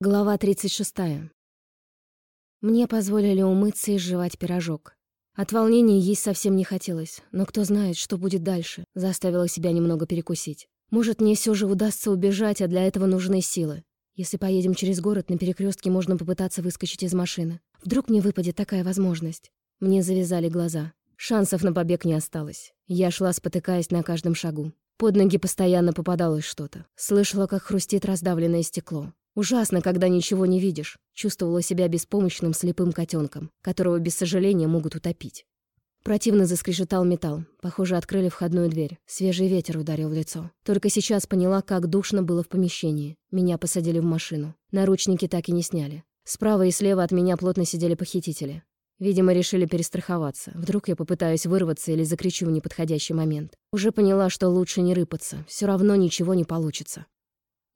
Глава 36. Мне позволили умыться и жевать пирожок. От волнения есть совсем не хотелось, но кто знает, что будет дальше, заставила себя немного перекусить. Может, мне все же удастся убежать, а для этого нужны силы. Если поедем через город, на перекрестке можно попытаться выскочить из машины. Вдруг мне выпадет такая возможность. Мне завязали глаза. Шансов на побег не осталось. Я шла, спотыкаясь на каждом шагу. Под ноги постоянно попадалось что-то. Слышала, как хрустит раздавленное стекло. Ужасно, когда ничего не видишь. Чувствовала себя беспомощным слепым котенком, которого без сожаления могут утопить. Противно заскрежетал металл. Похоже, открыли входную дверь. Свежий ветер ударил в лицо. Только сейчас поняла, как душно было в помещении. Меня посадили в машину. Наручники так и не сняли. Справа и слева от меня плотно сидели похитители. Видимо, решили перестраховаться. Вдруг я попытаюсь вырваться или закричу в неподходящий момент. Уже поняла, что лучше не рыпаться. Все равно ничего не получится.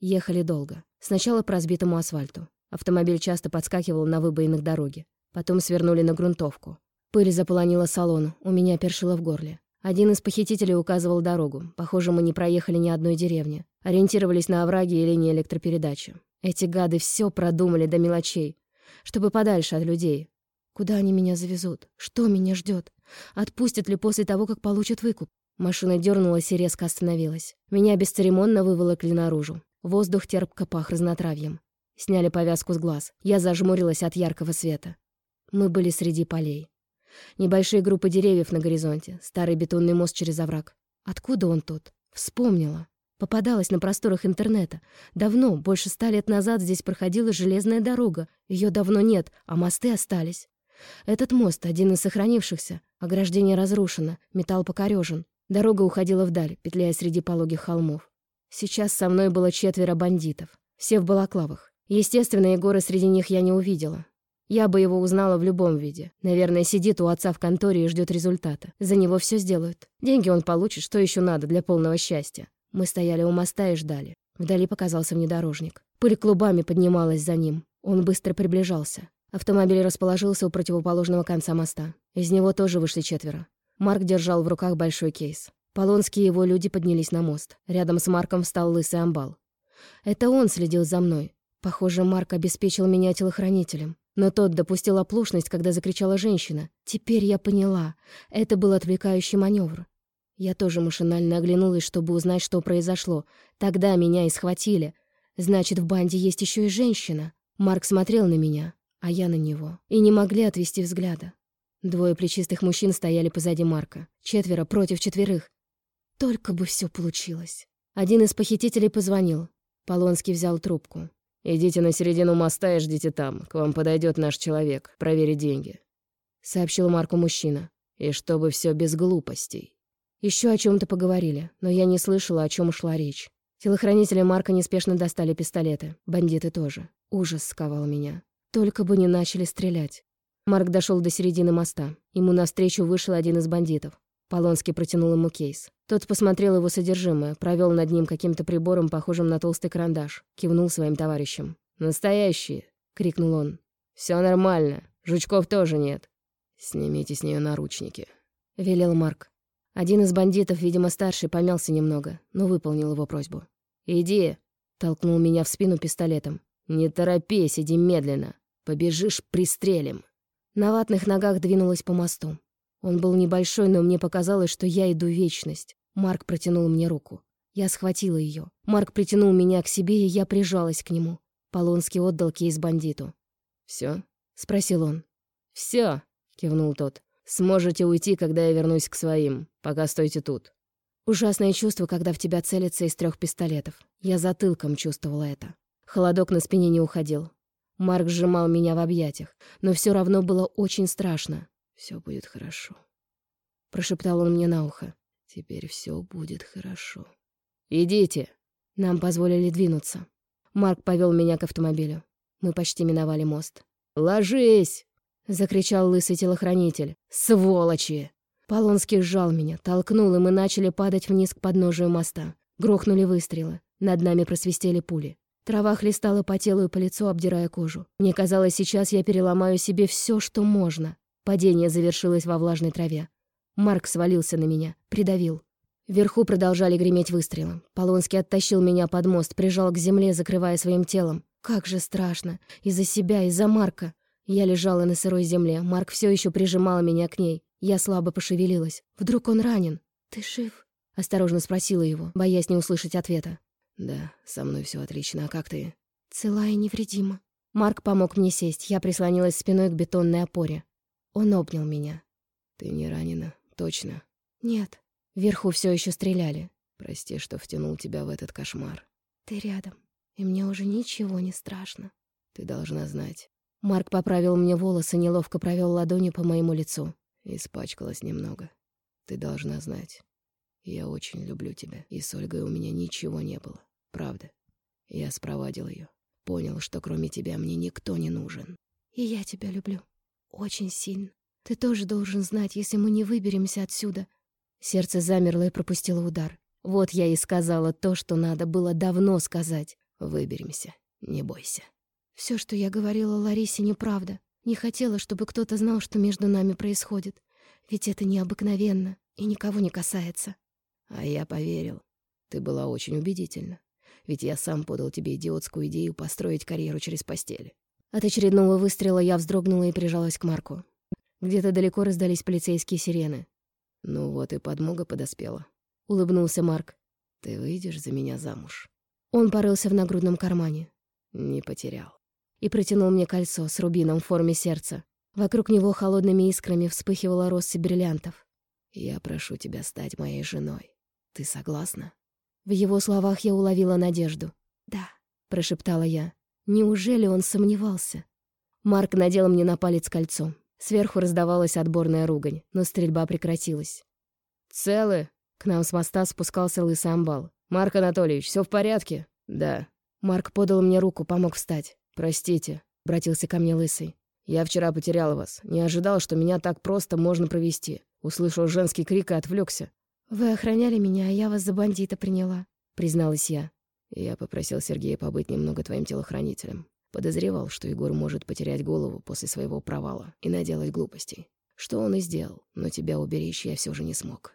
Ехали долго. Сначала по разбитому асфальту. Автомобиль часто подскакивал на выбоинах дороги. Потом свернули на грунтовку. Пыль заполонила салон, у меня першило в горле. Один из похитителей указывал дорогу. Похоже, мы не проехали ни одной деревни. Ориентировались на овраги и линии электропередачи. Эти гады все продумали до мелочей, чтобы подальше от людей. Куда они меня завезут? Что меня ждет? Отпустят ли после того, как получат выкуп? Машина дернулась и резко остановилась. Меня бесцеремонно выволокли наружу. Воздух терпко пах разнотравьем. Сняли повязку с глаз. Я зажмурилась от яркого света. Мы были среди полей. Небольшие группы деревьев на горизонте, старый бетонный мост через овраг. Откуда он тут? Вспомнила. Попадалась на просторах интернета. Давно, больше ста лет назад, здесь проходила железная дорога. Ее давно нет, а мосты остались. Этот мост — один из сохранившихся. Ограждение разрушено, металл покорежен. Дорога уходила вдаль, петляя среди пологих холмов. Сейчас со мной было четверо бандитов. Все в балаклавах. Естественно, Егора среди них я не увидела. Я бы его узнала в любом виде. Наверное, сидит у отца в конторе и ждет результата. За него все сделают. Деньги он получит, что еще надо для полного счастья. Мы стояли у моста и ждали. Вдали показался внедорожник. Пыль клубами поднималась за ним. Он быстро приближался. Автомобиль расположился у противоположного конца моста. Из него тоже вышли четверо. Марк держал в руках большой кейс. Полонский и его люди поднялись на мост. Рядом с Марком встал лысый амбал. Это он следил за мной. Похоже, Марк обеспечил меня телохранителем. Но тот допустил оплошность, когда закричала женщина. Теперь я поняла. Это был отвлекающий маневр. Я тоже машинально оглянулась, чтобы узнать, что произошло. Тогда меня и схватили. Значит, в банде есть еще и женщина. Марк смотрел на меня, а я на него. И не могли отвести взгляда. Двое плечистых мужчин стояли позади Марка. Четверо против четверых. Только бы все получилось. Один из похитителей позвонил. Полонский взял трубку. «Идите на середину моста и ждите там. К вам подойдет наш человек. Проверить деньги», — сообщил Марку мужчина. «И чтобы все без глупостей». Еще о чем то поговорили, но я не слышала, о чем шла речь. Телохранители Марка неспешно достали пистолеты. Бандиты тоже. Ужас сковал меня. Только бы не начали стрелять. Марк дошел до середины моста. Ему навстречу вышел один из бандитов. Полонский протянул ему кейс. Тот посмотрел его содержимое, провел над ним каким-то прибором, похожим на толстый карандаш, кивнул своим товарищам. «Настоящие!» — крикнул он. Все нормально. Жучков тоже нет. Снимите с нее наручники», — велел Марк. Один из бандитов, видимо, старший, помялся немного, но выполнил его просьбу. «Иди!» — толкнул меня в спину пистолетом. «Не торопись, иди медленно. Побежишь — пристрелим». На ватных ногах двинулась по мосту. Он был небольшой, но мне показалось, что я иду вечность. Марк протянул мне руку. Я схватила ее. Марк притянул меня к себе, и я прижалась к нему. Полонский отдал кейс бандиту. Все? спросил он. Все, кивнул тот. «Сможете уйти, когда я вернусь к своим. Пока стойте тут». Ужасное чувство, когда в тебя целятся из трех пистолетов. Я затылком чувствовала это. Холодок на спине не уходил. Марк сжимал меня в объятиях, но все равно было очень страшно. Все будет хорошо. Прошептал он мне на ухо. Теперь все будет хорошо. Идите. Нам позволили двинуться. Марк повел меня к автомобилю. Мы почти миновали мост. «Ложись!» — закричал лысый телохранитель. «Сволочи!» Полонский сжал меня, толкнул, и мы начали падать вниз к подножию моста. Грохнули выстрелы. Над нами просвистели пули. Трава хлестала по телу и по лицу, обдирая кожу. Мне казалось, сейчас я переломаю себе все, что можно. Падение завершилось во влажной траве. Марк свалился на меня, придавил. Вверху продолжали греметь выстрелы. Полонский оттащил меня под мост, прижал к земле, закрывая своим телом. Как же страшно. Из-за себя, из-за Марка. Я лежала на сырой земле. Марк все еще прижимал меня к ней. Я слабо пошевелилась. Вдруг он ранен? «Ты жив?» — осторожно спросила его, боясь не услышать ответа. «Да, со мной все отлично. А как ты?» «Цела и невредима». Марк помог мне сесть. Я прислонилась спиной к бетонной опоре. Он обнял меня. «Ты не ранена? Точно?» «Нет». Вверху все еще стреляли. «Прости, что втянул тебя в этот кошмар». «Ты рядом, и мне уже ничего не страшно». «Ты должна знать». Марк поправил мне волосы, неловко провел ладонью по моему лицу. Испачкалась немного. Ты должна знать. Я очень люблю тебя, и с Ольгой у меня ничего не было. Правда. Я спровадил ее. Понял, что кроме тебя мне никто не нужен. И я тебя люблю. Очень сильно. Ты тоже должен знать, если мы не выберемся отсюда. Сердце замерло и пропустило удар. Вот я и сказала то, что надо было давно сказать. Выберемся. Не бойся. Все, что я говорила Ларисе, неправда. Не хотела, чтобы кто-то знал, что между нами происходит. Ведь это необыкновенно и никого не касается. А я поверил. Ты была очень убедительна. Ведь я сам подал тебе идиотскую идею построить карьеру через постель. От очередного выстрела я вздрогнула и прижалась к Марку. Где-то далеко раздались полицейские сирены. «Ну вот и подмога подоспела», — улыбнулся Марк. «Ты выйдешь за меня замуж?» Он порылся в нагрудном кармане. «Не потерял». И протянул мне кольцо с рубином в форме сердца. Вокруг него холодными искрами вспыхивала россыпь бриллиантов. «Я прошу тебя стать моей женой. Ты согласна?» В его словах я уловила надежду. «Да», — прошептала я. Неужели он сомневался? Марк надел мне на палец кольцо. Сверху раздавалась отборная ругань, но стрельба прекратилась. «Целы?» К нам с моста спускался лысый амбал. «Марк Анатольевич, все в порядке?» «Да». Марк подал мне руку, помог встать. «Простите», — обратился ко мне лысый. «Я вчера потерял вас. Не ожидал, что меня так просто можно провести. Услышал женский крик и отвлекся. «Вы охраняли меня, а я вас за бандита приняла», — призналась я. Я попросил Сергея побыть немного твоим телохранителем. Подозревал, что Егор может потерять голову после своего провала и наделать глупостей. Что он и сделал, но тебя уберечь я все же не смог.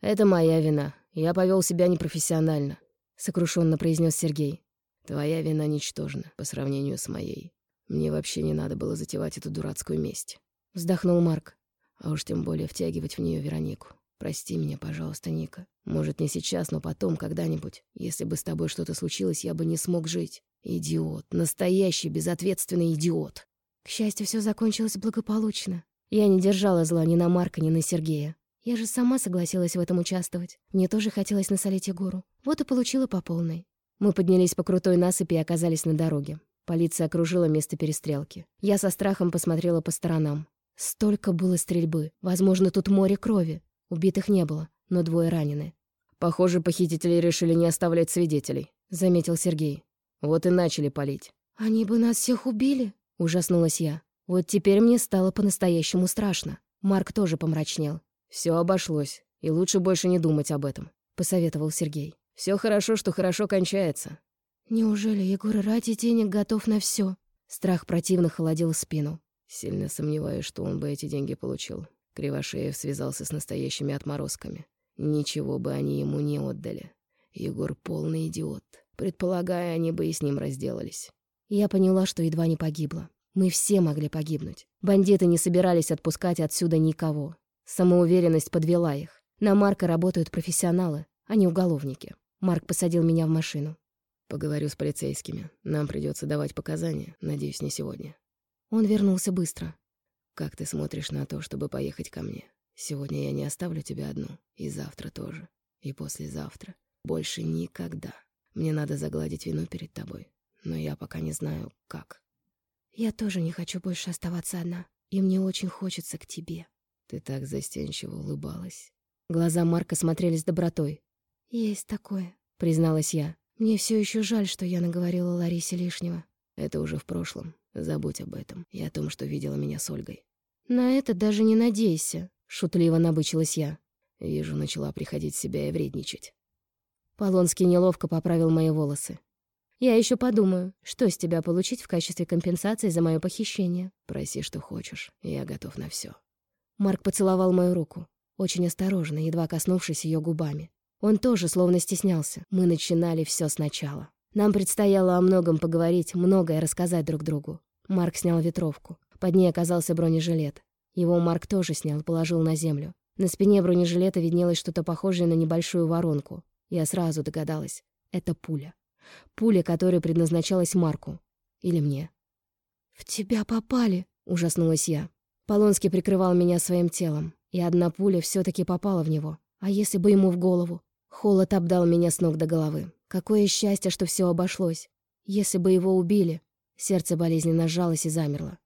«Это моя вина. Я повел себя непрофессионально», — сокрушенно произнес Сергей. «Твоя вина ничтожна по сравнению с моей. Мне вообще не надо было затевать эту дурацкую месть», — вздохнул Марк. «А уж тем более втягивать в нее Веронику. Прости меня, пожалуйста, Ника. Может, не сейчас, но потом, когда-нибудь. Если бы с тобой что-то случилось, я бы не смог жить. Идиот. Настоящий безответственный идиот. К счастью, все закончилось благополучно. Я не держала зла ни на Марка, ни на Сергея. Я же сама согласилась в этом участвовать. Мне тоже хотелось насолить Егору. Вот и получила по полной. Мы поднялись по крутой насыпи и оказались на дороге. Полиция окружила место перестрелки. Я со страхом посмотрела по сторонам. Столько было стрельбы. Возможно, тут море крови. Убитых не было, но двое ранены. «Похоже, похитители решили не оставлять свидетелей», — заметил Сергей. Вот и начали палить. «Они бы нас всех убили?» — ужаснулась я. Вот теперь мне стало по-настоящему страшно. Марк тоже помрачнел. Все обошлось, и лучше больше не думать об этом», — посоветовал Сергей. Все хорошо, что хорошо кончается». «Неужели Егор ради денег готов на все? Страх противно холодил спину. «Сильно сомневаюсь, что он бы эти деньги получил». Кривошеев связался с настоящими отморозками. Ничего бы они ему не отдали. Егор полный идиот. Предполагая, они бы и с ним разделались. Я поняла, что едва не погибла. Мы все могли погибнуть. Бандиты не собирались отпускать отсюда никого. Самоуверенность подвела их. На Марка работают профессионалы, а не уголовники. Марк посадил меня в машину. Поговорю с полицейскими. Нам придется давать показания. Надеюсь, не сегодня. Он вернулся быстро. Как ты смотришь на то, чтобы поехать ко мне? Сегодня я не оставлю тебя одну. И завтра тоже. И послезавтра. Больше никогда. Мне надо загладить вину перед тобой, но я пока не знаю, как. Я тоже не хочу больше оставаться одна, и мне очень хочется к тебе. Ты так застенчиво улыбалась. Глаза Марка смотрели с добротой. Есть такое, призналась я. Мне все еще жаль, что я наговорила Ларисе лишнего. Это уже в прошлом. Забудь об этом и о том, что видела меня с Ольгой. На это даже не надейся, шутливо набычилась я. Вижу, начала приходить в себя и вредничать. Полонский неловко поправил мои волосы. «Я еще подумаю, что с тебя получить в качестве компенсации за мое похищение». «Проси, что хочешь, я готов на все. Марк поцеловал мою руку, очень осторожно, едва коснувшись ее губами. Он тоже словно стеснялся. Мы начинали все сначала. Нам предстояло о многом поговорить, многое рассказать друг другу. Марк снял ветровку. Под ней оказался бронежилет. Его Марк тоже снял, положил на землю. На спине бронежилета виднелось что-то похожее на небольшую воронку. Я сразу догадалась. Это пуля. Пуля, которая предназначалась Марку. Или мне. «В тебя попали!» — ужаснулась я. Полонский прикрывал меня своим телом, и одна пуля все таки попала в него. А если бы ему в голову? Холод обдал меня с ног до головы. Какое счастье, что все обошлось. Если бы его убили, сердце болезненно сжалось и замерло.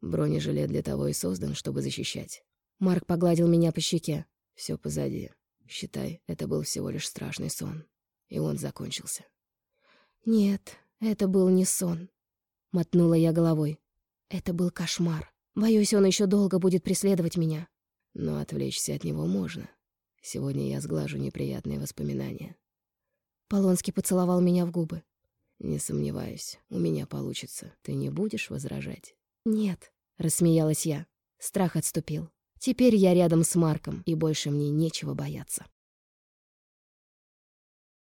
Бронежилет для того и создан, чтобы защищать. Марк погладил меня по щеке. Все позади. Считай, это был всего лишь страшный сон. И он закончился. Нет, это был не сон. Мотнула я головой. Это был кошмар. Боюсь, он еще долго будет преследовать меня. Но отвлечься от него можно. Сегодня я сглажу неприятные воспоминания. Полонский поцеловал меня в губы. Не сомневаюсь, у меня получится. Ты не будешь возражать? Нет, рассмеялась я. Страх отступил. Теперь я рядом с Марком, и больше мне нечего бояться.